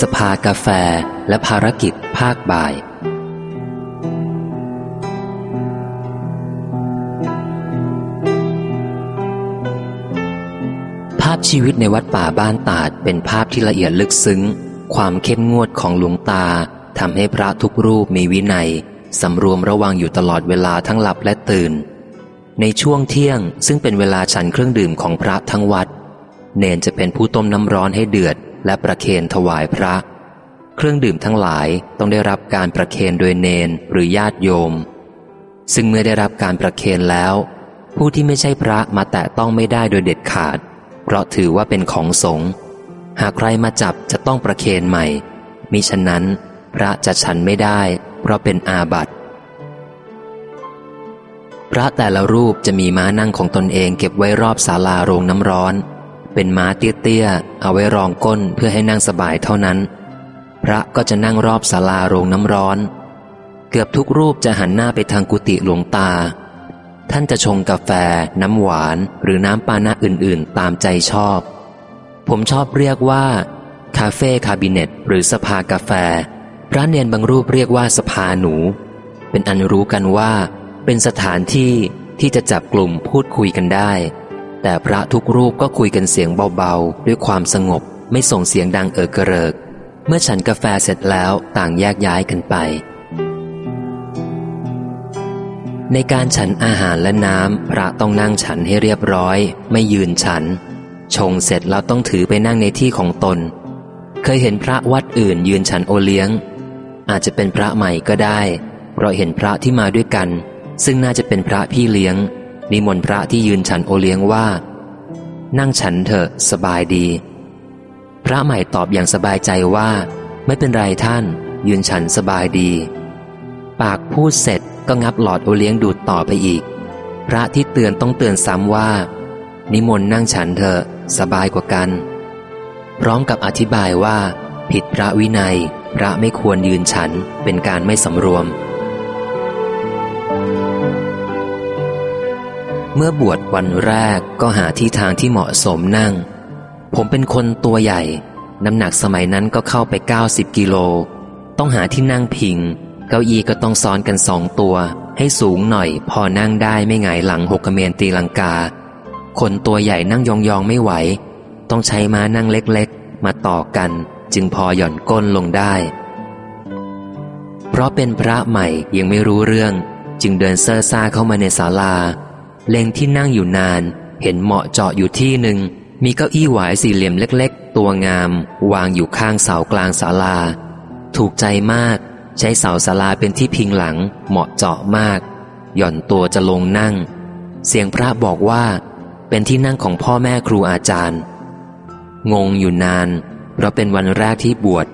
สภากาแฟและภารกิจภาคบ่าย ภาพชีวิตในวัดป่าบ้านตาดเป็นภาพที่ละเอียดลึกซึ้ง ความเข้มงวดของหลวงตาทำให้พระทุกรูปมีวินัยสำรวมระวังอยู่ตลอดเวลาทั้งหลับและตื่น ในช่วงเที่ยงซึ่งเป็นเวลาฉันเครื่องดื่มของพระทั้งวัด เนนจะเป็นผู้ต้มน้ำร้อนให้เดือด และประเคนถวายพระ เครื่องดื่มทั้งหลายต้องได้รับการประเคนโดยเนนหรือญาติโยม ซึ่งเมื่อได้รับการประเคนแล้ว ผู้ที่ไม่ใช่พระมาแตะต้องไม่ได้โดยเด็ดขาด เพราะถือว่าเป็นของสงฆ์หากใครมาจับจะต้องประเคนใหม่มิฉะนั้น พระจะฉันไม่ได้ เพราะเป็นอาบัติพระแต่ละรูปจะมีม้านั่งของตนเองเก็บไว้รอบศาลาโรงน้ำร้อน เป็นม้าเตี้ยๆ เอาไว้รองก้นเพื่อให้นั่งสบายเท่านั้น พระก็จะนั่งรอบศาลาโรงน้ำร้อน เกือบทุกรูปจะหันหน้าไปทางกุฏิหลวงตา ท่านจะชงกาแฟ น้ำหวานหรือน้ำปานะอื่นๆ ตามใจชอบ ผมชอบเรียกว่า คาเฟ่คาบิเนตหรือสภากาแฟ พระเนียนบางรูปเรียกว่าสภาหนู เป็นอันรู้กันว่า เป็นสถานที่ที่จะจับกลุ่มพูดคุยกันได้ แต่พระทุกรูปก็คุยกันเสียงเบาๆ ด้วยความสงบไม่ส่งเสียงดังเอิกกระเริก เมื่อฉันกาแฟเสร็จแล้วต่างแยกย้ายกันไป ในการฉันอาหารและน้ำพระต้องนั่งฉันให้เรียบร้อย ไม่ยืนฉัน ชงเสร็จแล้วต้องถือไปนั่งในที่ของตน เคยเห็นพระวัดอื่นยืนฉันโอเลี้ยง อาจจะเป็นพระใหม่ก็ได้ เพราะเห็นพระที่มาด้วยกัน ซึ่งน่าจะเป็นพระพี่เลี้ยง นิมนต์พระที่ยืนฉันโอเลี้ยงว่า นั่งฉันเถอะสบายดี พระใหม่ตอบอย่างสบายใจว่า ไม่เป็นไรท่าน ยืนฉันสบายดี ปากพูดเสร็จก็งับหลอดโอเลี้ยงดูดต่อไปอีก พระที่เตือนต้องเตือนซ้ำว่า นิมนต์นั่งฉันเถอะสบายกว่ากัน พร้อมกับอธิบายว่า ผิดพระวินัย พระไม่ควรยืนฉันเป็นการไม่สำรวม เมื่อบวชวันแรกก็หาที่ทางที่เหมาะสมนั่ง ผมเป็นคนตัวใหญ่ น้ำหนักสมัยนั้นก็เข้าไป 90 กิโล ต้องหาที่นั่งพิง เก้าอี้ก็ต้องซ้อนกันสองตัว ให้สูงหน่อย พอนั่งได้ไม่หงหลังหกเมรตีลังกา คนตัวใหญ่นั่งยองๆไม่ไหว ต้องใช้ม้านั่งเล็กๆ มาต่อกัน จึงพอหย่อนก้นลงได้ เพราะเป็นพระใหม่ยังไม่รู้เรื่อง จึงเดินเซ่อซ่าเข้ามาในศาลา เล็งที่นั่งอยู่นาน เห็นเหมาะเจาะอยู่ที่หนึ่ง มีเก้าอี้หวายสี่เหลี่ยมเล็กๆ ตัวงาม วางอยู่ข้างเสากลางศาลา ถูกใจมาก ใช้เสาศาลาเป็นที่พิงหลัง เหมาะเจาะมาก หย่อนตัวจะลงนั่ง เสียงพระบอกว่า เป็นที่นั่งของพ่อแม่ครูอาจารย์ งงอยู่นาน เพราะเป็นวันแรกที่บวช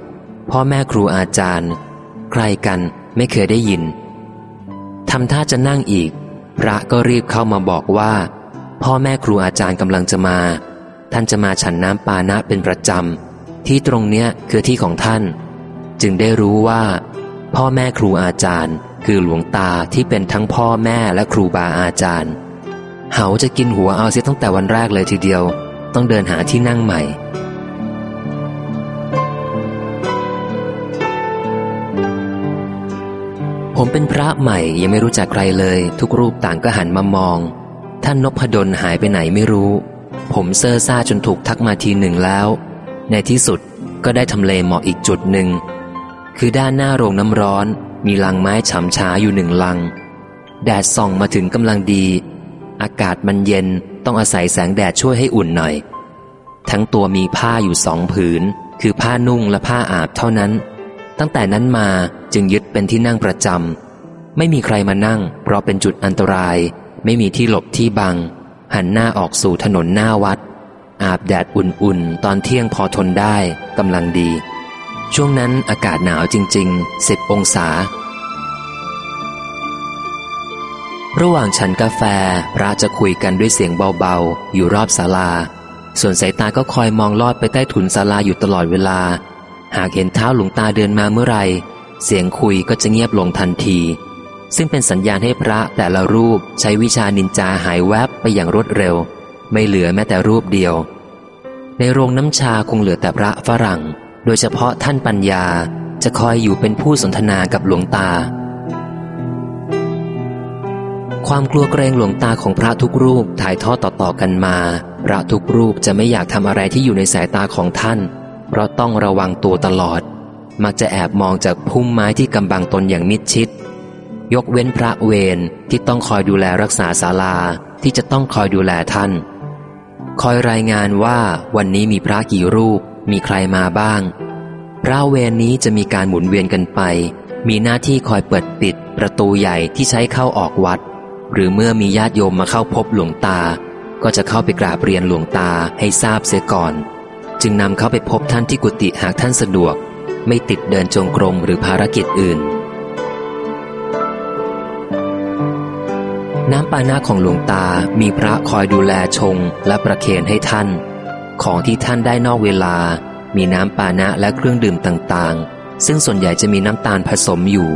พ่อแม่ครูอาจารย์ ใครกันไม่เคยได้ยินทำท่าจะนั่งอีก พระก็รีบเข้ามาบอกว่า พ่อแม่ครูอาจารย์กำลังจะมา ท่านจะมาฉันน้ำปานะเป็นประจำ ที่ตรงเนี้ยคือที่ของท่าน จึงได้รู้ว่า พ่อแม่ครูอาจารย์ คือหลวงตาที่เป็นทั้งพ่อแม่และครูบาอาจารย์เขาจะกินหัวเอาเสียตั้งแต่วันแรกเลยทีเดียว ต้องเดินหาที่นั่งใหม่ ผมเป็นพระใหม่ยังไม่รู้จักใครเลย ทุกรูปต่างก็หันมามอง ท่านนพดลหายไปไหนไม่รู้ ผมเซ่อซ่าจนถูกทักมาทีหนึ่งแล้ว ในที่สุดก็ได้ทำเลเหมาะอีกจุดหนึ่ง คือด้านหน้าโรงน้ำร้อน มีลังไม้ฉ่ำช้าอยู่หนึ่งลัง แดดส่องมาถึงกำลังดี อากาศมันเย็นต้องอาศัยแสงแดดช่วยให้อุ่นหน่อย ทั้งตัวมีผ้าอยู่สองผืน คือผ้านุ่งและผ้าอาบเท่านั้น ตั้งแต่นั้นมา จึงยึดเป็นที่นั่งประจำไม่มีใครมานั่ง เพราะเป็นจุดอันตราย ไม่มีที่หลบที่บัง หันหน้าออกสู่ถนนหน้าวัด อาบแดดอุ่นๆ ตอนเที่ยงพอทนได้กำลังดี ช่วงนั้นอากาศหนาวจริงๆสิบองศา ระหว่างฉันกาแฟพระจะคุยกันด้วยเสียงเบาๆ อยู่รอบศาลา ส่วนสายตาก็คอยมองลอดไปใต้ถุนศาลาอยู่ตลอดเวลา หากเห็นเท้าหลวงตาเดินมาเมื่อไร เสียงคุยก็จะเงียบลงทันที ซึ่งเป็นสัญญาณให้พระแต่ละรูปใช้วิชานินจาหายแวบไปอย่างรวดเร็ว ไม่เหลือแม้แต่รูปเดียว ในโรงน้ำชาคงเหลือแต่พระฝรั่ง โดยเฉพาะท่านปัญญาจะคอยอยู่เป็นผู้สนทนากับหลวงตา ความกลัวเกรงหลวงตาของพระทุกรูปถ่ายทอดต่อๆกันมา พระทุกรูปจะไม่อยากทำอะไรที่อยู่ในสายตาของท่าน เพราะต้องระวังตัวตลอด มักจะแอบมองจากพุ่มไม้ที่กำบังตนอย่างมิดชิด ยกเว้นพระเวรที่ต้องคอยดูแลรักษาศาลาที่จะต้องคอยดูแลท่าน คอยรายงานว่าวันนี้มีพระกี่รูป มีใครมาบ้าง พระเวรนี้จะมีการหมุนเวียนกันไป มีหน้าที่คอยเปิดปิด ประตูใหญ่ที่ใช้เข้าออกวัด หรือเมื่อมีญาติโยมมาเข้าพบหลวงตา ก็จะเข้าไปกราบเรียนหลวงตาให้ทราบเสียก่อน จึงนำเขาไปพบท่านที่กุฏิหากท่านสะดวก ไม่ติดเดินจงกรมหรือภารกิจอื่น น้ำปานะของหลวงตามีพระคอยดูแลชงและประเคนให้ท่าน ของที่ท่านได้นอกเวลา มีน้ำปานะและเครื่องดื่มต่างๆ ซึ่งส่วนใหญ่จะมีน้ำตาลผสมอยู่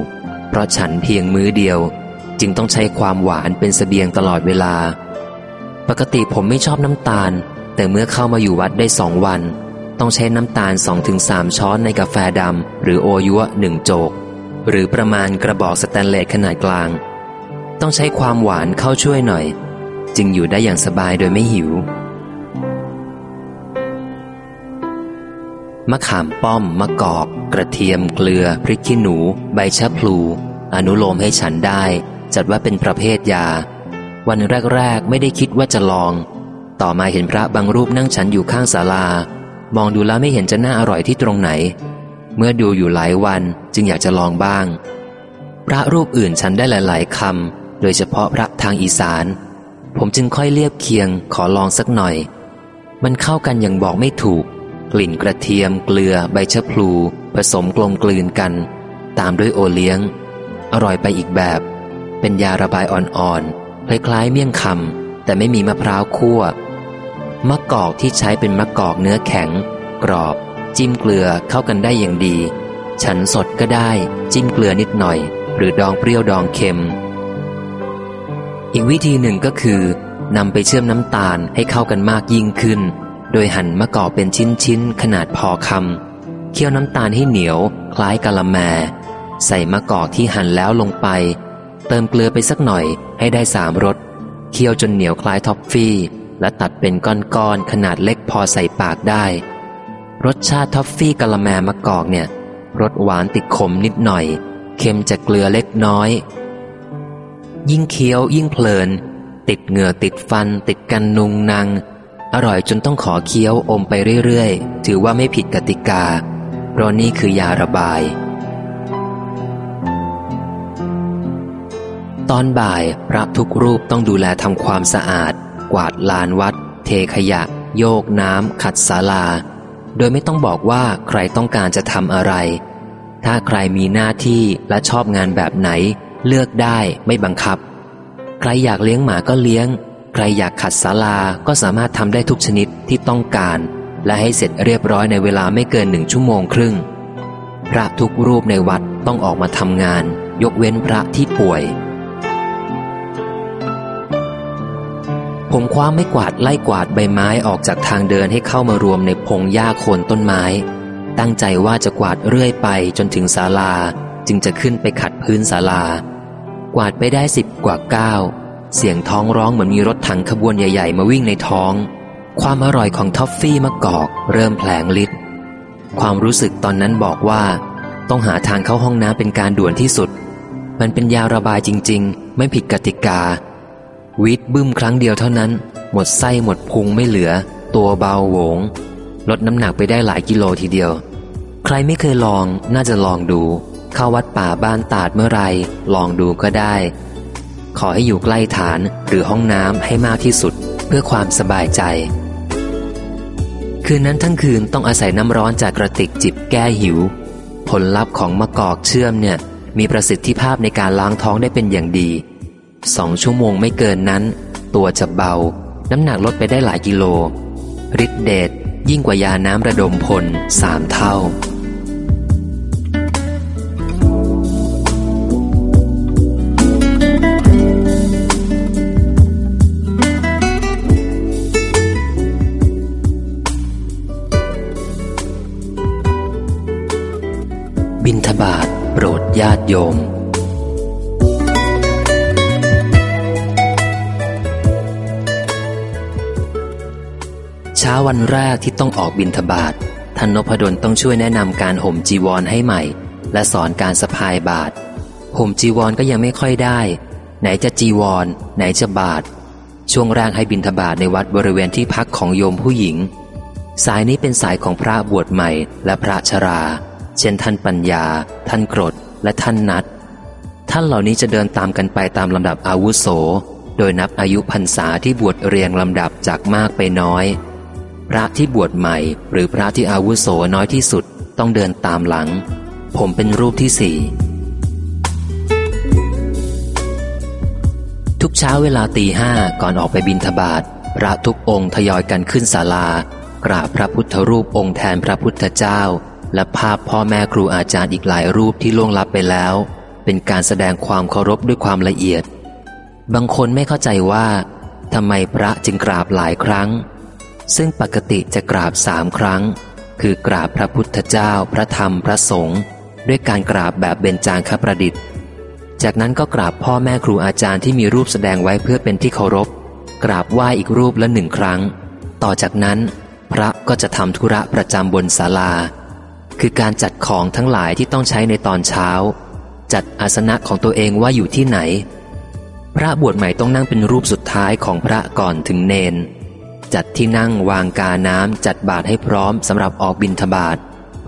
เพราะฉันเพียงมื้อเดียว จึงต้องใช้ความหวานเป็นสเสบียงตลอดเวลา ปกติผมไม่ชอบน้ำตาล แต่เมื่อเข้ามาอยู่วัดได้สองวัน ต้องใช้น้ำตาล 2-3 ช้อนในกาแฟดำหรือโอยัวหนึ่งโจก หรือประมาณกระบอกสแตนเลสขนาดกลาง ต้องใช้ความหวานเข้าช่วยหน่อย จึงอยู่ได้อย่างสบายโดยไม่หิว มะขามป้อม มะกอก กระเทียม เกลือ พริกขี้หนู ใบชะพลู อนุโลมให้ฉันได้ จัดว่าเป็นประเภทยา วันแรก ๆ ไม่ได้คิดว่าจะลอง ต่อมาเห็นพระบางรูปนั่งฉันอยู่ข้างศาลา มองดูแล้วไม่เห็นจะน่าอร่อยที่ตรงไหน เมื่อดูอยู่หลายวันจึงอยากจะลองบ้าง พระรูปอื่นฉันได้หลาย ๆคำโดยเฉพาะพระทางอีสาน ผมจึงค่อยเลียบเคียงขอลองสักหน่อย มันเข้ากันอย่างบอกไม่ถูก กลิ่นกระเทียม เกลือ ใบชะพลู ผสมกลมกลืนกัน ตามด้วยโอเลี้ยง อร่อยไปอีกแบบ เป็นยาระบายอ่อนๆคล้ายๆเมี่ยงคำแต่ไม่มีมะพร้าวคั่ว มะกอกที่ใช้เป็นมะกอกเนื้อแข็ง กรอบ จิ้มเกลือเข้ากันได้อย่างดี ฉันสดก็ได้ จิ้มเกลือนิดหน่อย หรือดองเปรี้ยวดองเค็ม อีกวิธีหนึ่งก็คือนำไปเชื่อมน้ำตาลให้เข้ากันมากยิ่งขึ้น โดยหั่นมะกอกเป็นชชิ้นๆขนาดพอคำเคี่ยวน้ำตาลให้เหนียว คล้ายกะละแม ใส่มะกอกที่หั่นแล้วลงไป เติมเกลือไปสักหน่อยให้ได้สามรสเคี่ยวจนเหนียวคล้ายท็อฟฟี่ และตัดเป็นก้อนๆขนาดเล็กพอใส่ปากได้ รสชาติท็อฟฟี่กะละแมมะกอกเนี่ยรสหวานติดขมนิดหน่อย เค็มจากเกลือเล็กน้อย ยิ่งเคี้ยวยิ่งเพลิน ติดเหงือกติดฟัน ติดกันนุงนังอร่อยจนต้องขอเคี้ยวอมไปเรื่อยๆ ถือว่าไม่ผิดกติกา เพราะนี่คือยาระบาย ตอนบ่ายพระทุกรูปต้องดูแลทำความสะอาด กวาดลานวัด เทขยะ โยกน้ำขัดศาลา โดยไม่ต้องบอกว่าใครต้องการจะทำอะไร ถ้าใครมีหน้าที่และชอบงานแบบไหน เลือกได้ไม่บังคับ ใครอยากเลี้ยงหมาก็เลี้ยง ใครอยากขัดศาลาก็สามารถทำได้ทุกชนิดที่ต้องการ และให้เสร็จเรียบร้อยในเวลาไม่เกินหนึ่งชั่วโมงครึ่ง พระทุกรูปในวัดต้องออกมาทำงาน ยกเว้นพระที่ป่วย ผมคว้าไม่กวาดไล่กวาดใบไม้ออกจากทางเดินให้เข้ามารวมในพงหญ้าโคนต้นไม้ ตั้งใจว่าจะกวาดเรื่อยไปจนถึงศาลา จึงจะขึ้นไปขัดพื้นศาลา กวาดไปได้สิบกว่าก้าวเสียงท้องร้องเหมือนมีรถถังขบวนใหญ่ๆ มาวิ่งในท้อง ความอร่อยของท็อฟฟี่มะกอกเริ่มแผลงฤทธิ์ความรู้สึกตอนนั้นบอกว่า ต้องหาทางเข้าห้องน้ำเป็นการด่วนที่สุด มันเป็นยาระบายจริง ๆ ไม่ผิดกติกา วิทบึ้มครั้งเดียวเท่านั้น หมดไส้หมดพุงไม่เหลือ ตัวเบาโหวง ลดน้ำหนักไปได้หลายกิโลทีเดียว ใครไม่เคยลองน่าจะลองดู เข้าวัดป่าบ้านตาดเมื่อไร ลองดูก็ได้ ขอให้อยู่ใกล้ฐานหรือห้องน้ำให้มากที่สุดเพื่อความสบายใจ คืนนั้นทั้งคืนต้องอาศัยน้ำร้อนจากกระติกจิบแก้หิว ผลลัพธ์ของมะกอกเชื่อมเนี่ยมีประสิทธิภาพในการล้างท้องได้เป็นอย่างดี สองชั่วโมงไม่เกินนั้น ตัวจะเบา น้ำหนักลดไปได้หลายกิโลฤทธิเดชยิ่งกว่ายาน้ำระดมพลสามเท่า บินทบาทโปรดญาติโยม ช้าวันแรกที่ต้องออกบินทบาทท่านนพดลต้องช่วยแนะนำการห่มจีวรให้ใหม่ และสอนการสะพายบาทห่มจีวรก็ยังไม่ค่อยได้ ไหนจะจีวร ไหนจะบาท ช่วงแรกให้บินทบาทในวัดบริเวณที่พักของโยมผู้หญิง สายนี้เป็นสายของพระบวชใหม่ และพระชรา เช่นท่านปัญญา ท่านกรดและท่านนัด ท่านเหล่านี้จะเดินตามกันไปตามลำดับอาวุโส โดยนับอายุพรรษาที่บวชเรียงลำดับจากมากไปน้อย พระที่บวชใหม่ หรือพระที่อาวุโสน้อยที่สุดต้องเดินตามหลัง ผมเป็นรูปที่สี่ทุกเช้าเวลาตีห้าก่อนออกไปบินทบาทพระทุกองค์ทยอยกันขึ้นศาลากราบพระพุทธรูปองค์แทนพระพุทธเจ้า และภาพพ่อแม่ครูอาจารย์อีกหลายรูปที่ล่วงลับไปแล้ว เป็นการแสดงความเคารพด้วยความละเอียด บางคนไม่เข้าใจว่าทำไมพระจึงกราบหลายครั้ง ซึ่งปกติจะกราบสามครั้ง คือกราบพระพุทธเจ้า พระธรรมพระสงฆ์ด้วยการกราบแบบเบญจางคประดิษฐ์ จากนั้นก็กราบพ่อแม่ครูอาจารย์ที่มีรูปแสดงไว้เพื่อเป็นที่เคารพ กราบไหว้อีกรูปละหนึ่งครั้ง ต่อจากนั้น พระก็จะทำธุระประจำบนศาลา คือการจัดของทั้งหลายที่ต้องใช้ในตอนเช้า จัดอาสนะของตัวเองว่าอยู่ที่ไหน พระบวชใหม่ต้องนั่งเป็นรูปสุดท้ายของพระก่อนถึงเนน จัดที่นั่งวางกาน้ำจัดบาทให้พร้อมสำหรับออกบินทบาท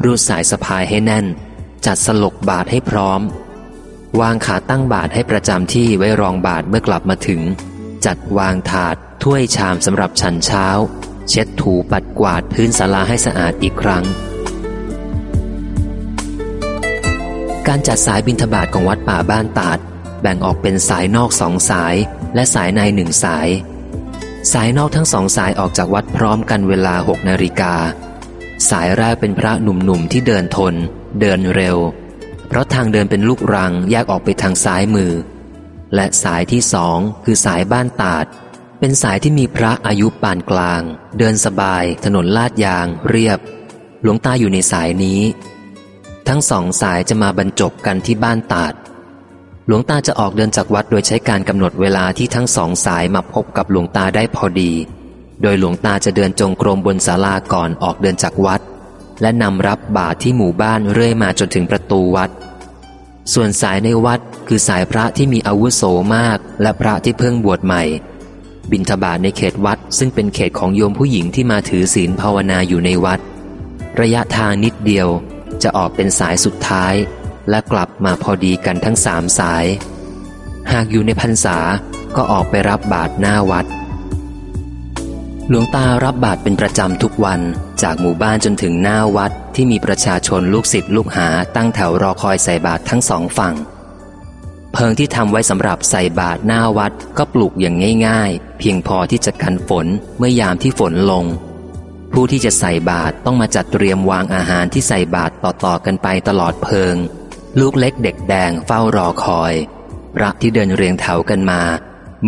รูดสายสะพายให้แน่น จัดสลกบาทให้พร้อม วางขาตั้งบาทให้ประจำที่ไว้รองบาทเมื่อกลับมาถึง จัดวางถาด ถ้วยชามสำหรับฉันเช้า เช็ดถูปัดกวาดพื้นศาลาให้สะอาดอีกครั้ง การจัดสายบินทบาทของวัดป่าบ้านตาด แบ่งออกเป็นสายนอกสองสาย และสายในหนึ่งสาย สายนอกทั้งสองสายออกจากวัดพร้อมกันเวลาหกนาฬิกา สายแรกเป็นพระหนุ่มๆที่เดินทน เดินเร็ว เพราะทางเดินเป็นลูกรังแยกออกไปทางซ้ายมือ และสายที่สองคือสายบ้านตาด เป็นสายที่มีพระอายุปานกลาง เดินสบาย ถนนลาดยาง เรียบ หลวงตาอยู่ในสายนี้ ทั้งสองสายจะมาบรรจบกันที่บ้านตาด หลวงตาจะออกเดินจากวัดโดยใช้การกำหนดเวลาที่ทั้งสองสายมาพบกับหลวงตาได้พอดี โดยหลวงตาจะเดินจงกรมบนศาลาก่อนออกเดินจากวัด และนำรับบาตรที่หมู่บ้านเรื่อยมาจนถึงประตูวัด ส่วนสายในวัดคือสายพระที่มีอาวุโสมาก และพระที่เพิ่งบวชใหม่ บิณฑบาตในเขตวัดซึ่งเป็นเขตของโยมผู้หญิงที่มาถือศีลภาวนาอยู่ในวัด ระยะทางนิดเดียวจะออกเป็นสายสุดท้าย และกลับมาพอดีกันทั้งสามสาย หากอยู่ในพรรษาก็ออกไปรับบาตรหน้าวัด หลวงตารับบาตรเป็นประจำทุกวันจากหมู่บ้านจนถึงหน้าวัดที่มีประชาชนลูกศิษย์ลูกหาตั้งแถวรอคอยใส่บาตรทั้งสองฝั่ง เพิงที่ทำไว้สำหรับใส่บาตรหน้าวัดก็ปลูกอย่างง่าย ๆ เพียงพอที่จะกันฝนเมื่อยามที่ฝนลงผู้ที่จะใส่บาตรต้องมาจัดเตรียมวางอาหารที่ใส่บาตรต่อๆกันไปตลอดเพิง ลูกเล็กเด็กแดงเฝ้ารอคอย พระที่เดินเรียงแถวกันมา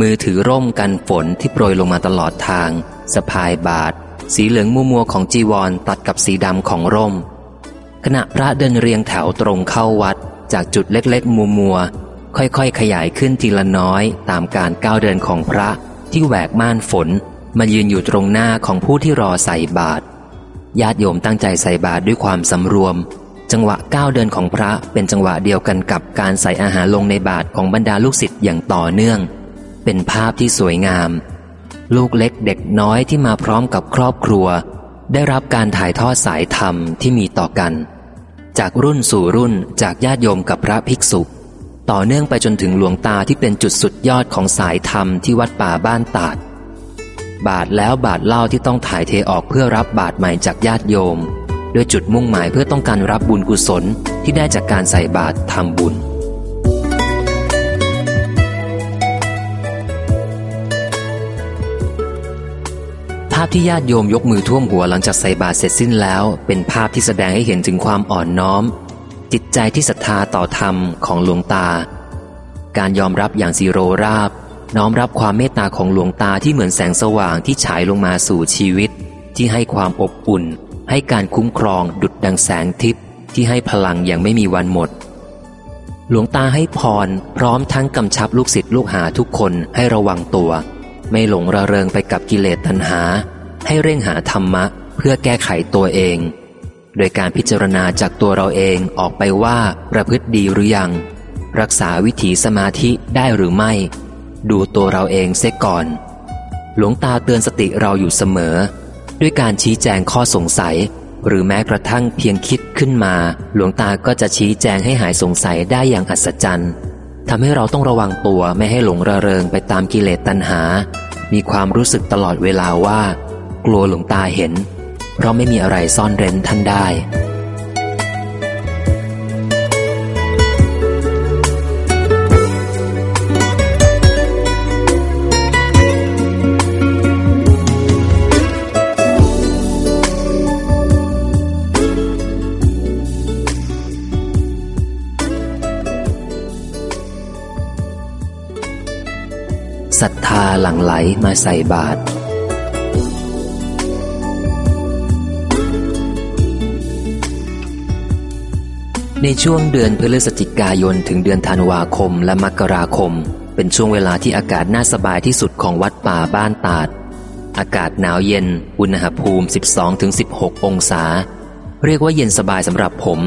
มือถือร่มกันฝนที่โปรยลงมาตลอดทาง สะพายบาท สีเหลืองมัวมัวของจีวรตัดกับสีดำของร่ม ขณะพระเดินเรียงแถวตรงเข้าวัด จากจุดเล็กๆ มัวมัวค่อยๆ ขยายขึ้นทีละน้อยตามการก้าวเดินของพระที่แหวกม่านฝน มายืนอยู่ตรงหน้าของผู้ที่รอใส่บาตรญาติโยมตั้งใจใส่บาตรด้วยความสำรวม จังหวะก้าวเดินของพระเป็นจังหวะเดียวกันกับการใส่อาหารลงในบาตรของบรรดาลูกศิษย์อย่างต่อเนื่อง เป็นภาพที่สวยงาม ลูกเล็กเด็กน้อยที่มาพร้อมกับครอบครัว ได้รับการถ่ายทอดสายธรรมที่มีต่อกัน จากรุ่นสู่รุ่นจากญาติโยมกับพระภิกษุ ต่อเนื่องไปจนถึงหลวงตาที่เป็นจุดสุดยอดของสายธรรมที่วัดป่าบ้านตาดบาทแล้วบาทเล่าที่ต้องถ่ายเทออกเพื่อรับบาทใหม่จากญาติโยม โดยจุดมุ่งหมายเพื่อต้องการรับบุญกุศลที่ได้จากการใส่บาตรทำบุญ ภาพที่ญาติโยมยกมือท่วมหัวหลังจากใส่บาตรเสร็จสิ้นแล้ว เป็นภาพที่แสดงให้เห็นถึงความอ่อนน้อม จิตใจที่ศรัทธาต่อธรรมของหลวงตา การยอมรับอย่างสีโรราบ น้อมรับความเมตตาของหลวงตาที่เหมือนแสงสว่างที่ฉายลงมาสู่ชีวิต ที่ให้ความอบอุ่น ให้การคุ้มครองดุดดังแสงทิพย์ที่ให้พลังอย่างไม่มีวันหมด หลวงตาให้พรพร้อมทั้งกำชับลูกศิษย์ลูกหาทุกคนให้ระวังตัว ไม่หลงระเริงไปกับกิเลสตัณหา ให้เร่งหาธรรมะเพื่อแก้ไขตัวเอง โดยการพิจารณาจากตัวเราเองออกไปว่าประพฤติดีหรือยัง รักษาวิถีสมาธิได้หรือไม่ ดูตัวเราเองเสียก่อน หลวงตาเตือนสติเราอยู่เสมอ ด้วยการชี้แจงข้อสงสัย หรือแม้กระทั่งเพียงคิดขึ้นมา หลวงตาก็จะชี้แจงให้หายสงสัยได้อย่างอัศจรรย์ทำให้เราต้องระวังตัวไม่ให้หลงระเริงไปตามกิเลสตัณหา มีความรู้สึกตลอดเวลาว่า กลัวหลวงตาเห็น เพราะไม่มีอะไรซ่อนเร้นท่านได้ หลั่งไหลมาใส่บาตรในช่วงเดือนพฤศจิกายนถึงเดือนธันวาคมและมกราคม เป็นช่วงเวลาที่อากาศน่าสบายที่สุดของวัดป่าบ้านตาด อากาศหนาวเย็น อุณหภูมิ 12-16 องศา เรียกว่าเย็นสบายสำหรับผม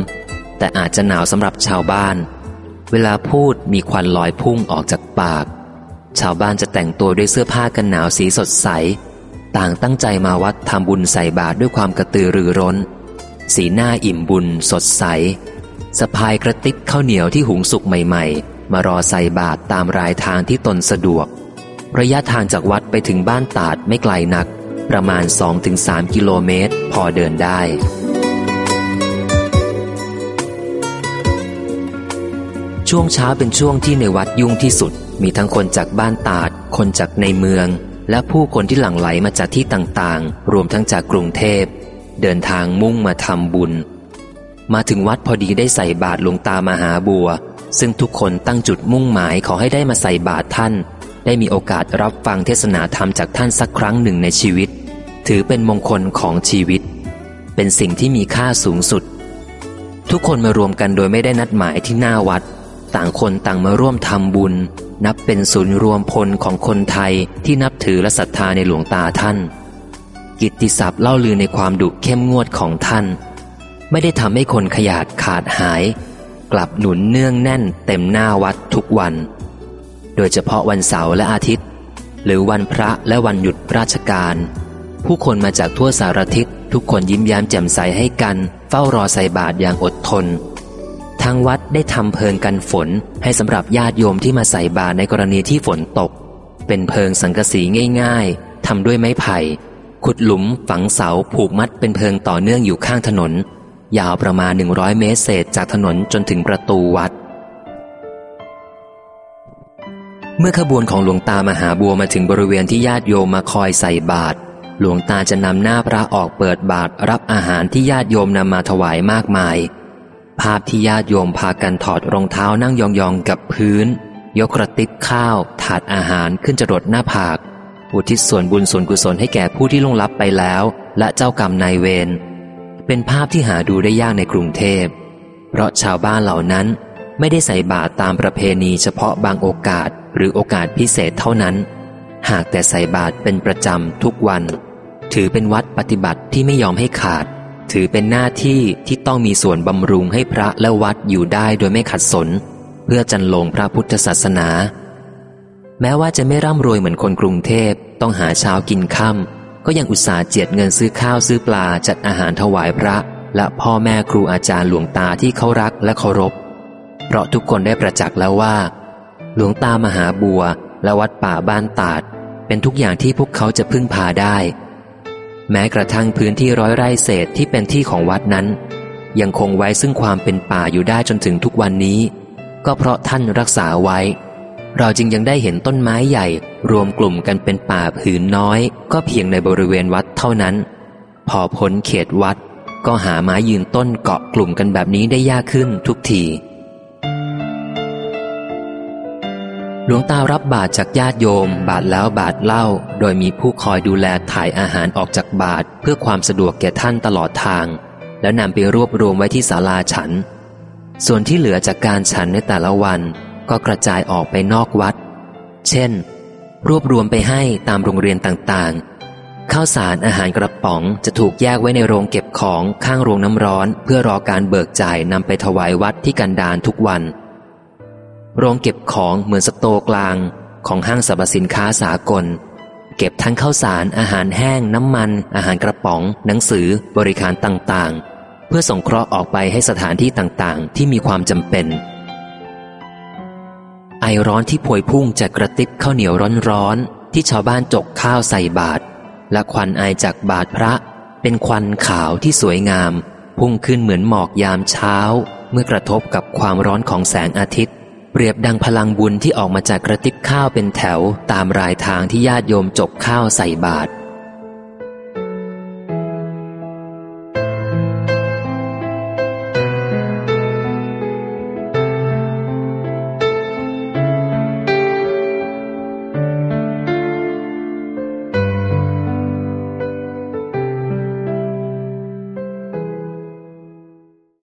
แต่อาจจะหนาวสำหรับชาวบ้าน เวลาพูดมีควันลอยพุ่งออกจากปาก ชาวบ้านจะแต่งตัวด้วยเสื้อผ้ากันหนาวสีสดใส ต่างตั้งใจมาวัดทำบุญใส่บาตรด้วยความกระตือรือร้น สีหน้าอิ่มบุญสดใสสะพายกระติบข้าวเหนียวที่หุงสุกใหม่ ๆ มารอใส่บาตรตามรายทางที่ตนสะดวก ระยะทางจากวัดไปถึงบ้านตาดไม่ไกลนัก ประมาณ 2-3 กิโลเมตร พอเดินได้ ช่วงเช้าเป็นช่วงที่ในวัดยุ่งที่สุด มีทั้งคนจากบ้านตาด คนจากในเมือง และผู้คนที่หลั่งไหลมาจากที่ต่างๆ รวมทั้งจากกรุงเทพ เดินทางมุ่งมาทำบุญ มาถึงวัดพอดีได้ใส่บาตรหลวงตามหาบัว ซึ่งทุกคนตั้งจุดมุ่งหมายขอให้ได้มาใส่บาตรท่าน ได้มีโอกาสรับฟังเทศนาธรรมจากท่านสักครั้งหนึ่งในชีวิต ถือเป็นมงคลของชีวิต เป็นสิ่งที่มีค่าสูงสุด ทุกคนมารวมกันโดยไม่ได้นัดหมายที่หน้าวัด ต่างคนต่างมาร่วมทำบุญ นับเป็นศูนย์รวมพลของคนไทยที่นับถือและศรัทธาในหลวงตาท่าน กิตติศัพท์เล่าลือในความดุเข้มงวดของท่าน ไม่ได้ทำให้คนขยาดขาดหาย กลับหนุนเนื่องแน่นเต็มหน้าวัดทุกวัน โดยเฉพาะวันเสาร์และอาทิตย์ หรือวันพระและวันหยุดราชการ ผู้คนมาจากทั่วสารทิศทุกคนยิ้มแย้มแจ่มใสให้กัน เฝ้ารอใส่บาตรอย่างอดทน ทางวัดได้ทำเพิงกันฝนให้สำหรับญาติโยมที่มาใส่บาตรในกรณีที่ฝนตก เป็นเพิงสังกะสีง่ายๆทำด้วยไม้ไผ่ ขุดหลุมฝังเสาผูกมัดเป็นเพิงต่อเนื่องอยู่ข้างถนน ยาวประมาณ 100 เมตรเศษจากถนนจนถึงประตูวัด เมื่อขบวนของหลวงตามหาบัวมาถึงบริเวณที่ญาติโยมมาคอยใส่บาตรหลวงตาจะนำหน้าพระออกเปิดบาตรรับอาหารที่ญาติโยมนำมาถวายมากมาย ภาพที่ญาติโยมพากันถอดรองเท้านั่งยองๆกับพื้น ยกกระติบข้าว ถาดอาหารขึ้นจรดหน้าผาก อุทิศส่วนบุญส่วนกุศลให้แก่ผู้ที่ล่วงลับไปแล้ว และเจ้ากรรมนายเวรเป็นภาพที่หาดูได้ยากในกรุงเทพ เพราะชาวบ้านเหล่านั้นไม่ได้ใส่บาตรตามประเพณีเฉพาะบางโอกาสหรือโอกาสพิเศษเท่านั้น หากแต่ใส่บาตรเป็นประจำทุกวัน ถือเป็นวัดปฏิบัติที่ไม่ยอมให้ขาด ถือเป็นหน้าที่ที่ต้องมีส่วนบำรุงให้พระและวัดอยู่ได้โดยไม่ขัดสน เพื่อจันลงพระพุทธศาสนา แม้ว่าจะไม่ร่ำรวยเหมือนคนกรุงเทพต้องหาเช้ากินค่ำก็ยังอุตส่าห์เจียดเงินซื้อข้าวซื้อปลาจัดอาหารถวายพระ และพ่อแม่ครูอาจารย์หลวงตาที่เขารักและเคารพ เพราะทุกคนได้ประจักษ์แล้วว่า หลวงตามหาบัวและวัดป่าบ้านตาด เป็นทุกอย่างที่พวกเขาจะพึ่งพาได้ แม้กระทั่งพื้นที่ร้อยไร่เศษที่เป็นที่ของวัดนั้น ยังคงไว้ซึ่งความเป็นป่าอยู่ได้จนถึงทุกวันนี้ ก็เพราะท่านรักษาไว้ เราจึงยังได้เห็นต้นไม้ใหญ่ รวมกลุ่มกันเป็นป่าผืนน้อย ก็เพียงในบริเวณวัดเท่านั้น พอพ้นเขตวัด ก็หาไม้ยืนต้นเกาะกลุ่มกันแบบนี้ได้ยากขึ้นทุกที หลวงตารับบาตรจากญาติโยม บาตรแล้วบาตรเล่า โดยมีผู้คอยดูแลถ่ายอาหารออกจากบาตรเพื่อความสะดวกแก่ท่านตลอดทาง แล้วนำไปรวบรวมไว้ที่ศาลาฉัน ส่วนที่เหลือจากการฉันในแต่ละวัน ก็กระจายออกไปนอกวัด เช่น รวบรวมไปให้ตามโรงเรียนต่างๆข้าวสารอาหารกระป๋องจะถูกแยกไว้ในโรงเก็บของข้างโรงน้ำร้อน เพื่อรอการเบิกจ่ายนำไปถวายวัดที่กันดานทุกวัน โรงเก็บของเหมือนสโตกลางของห้างสรรพสินค้าสากล เก็บทั้งข้าวสารอาหารแห้ง น้ำมัน อาหารกระป๋อง หนังสือบริการต่างๆ เพื่อส่งเคราะห์ออกไปให้สถานที่ต่างๆ ที่มีความจำเป็น ไอร้อนที่พวยพุ่งจากกระติบข้าวเหนียวร้อนๆที่ชาวบ้านจกข้าวใส่บาตรและควันไอจากบาตรพระ เป็นควันขาวที่สวยงาม พุ่งขึ้นเหมือนหมอกยามเช้า เมื่อกระทบกับความร้อนของแสงอาทิตย์ เปรียบดังพลังบุญที่ออกมาจากกระติบข้าวเป็นแถวตามรายทางที่ญาติโยมจกข้าวใส่บาตร